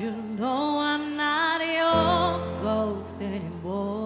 you know I'm not your ghost anymore.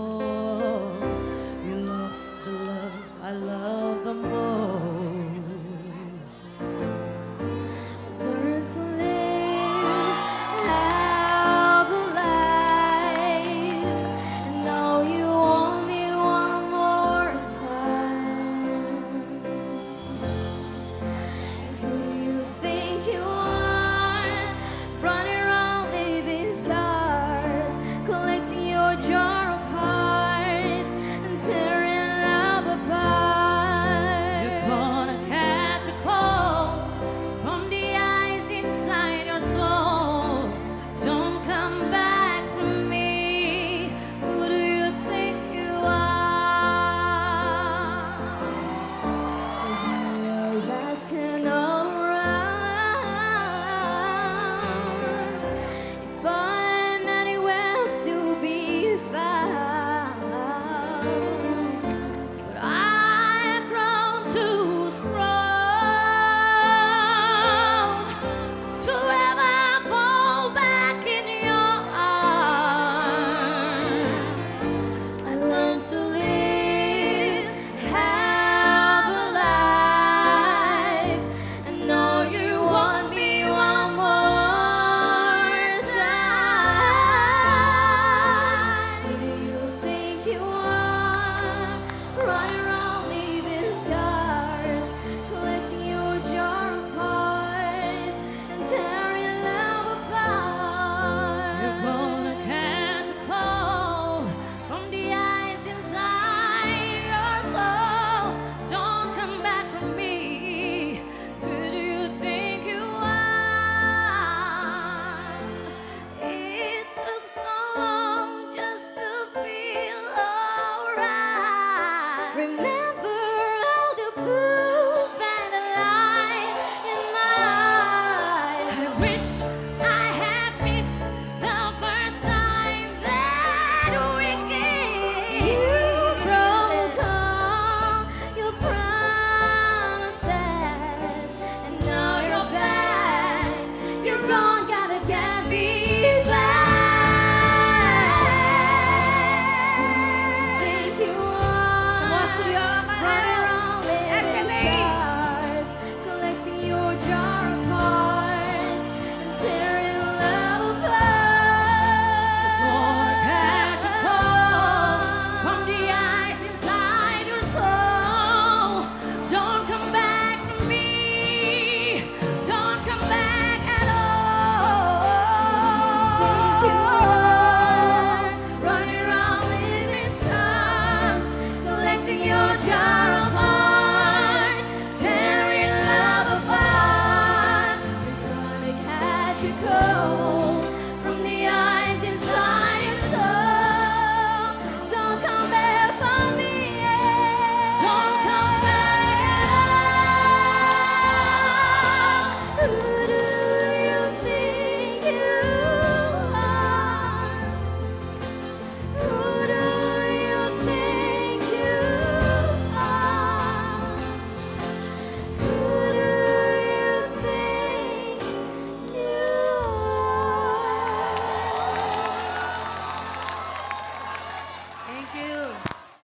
Mexico.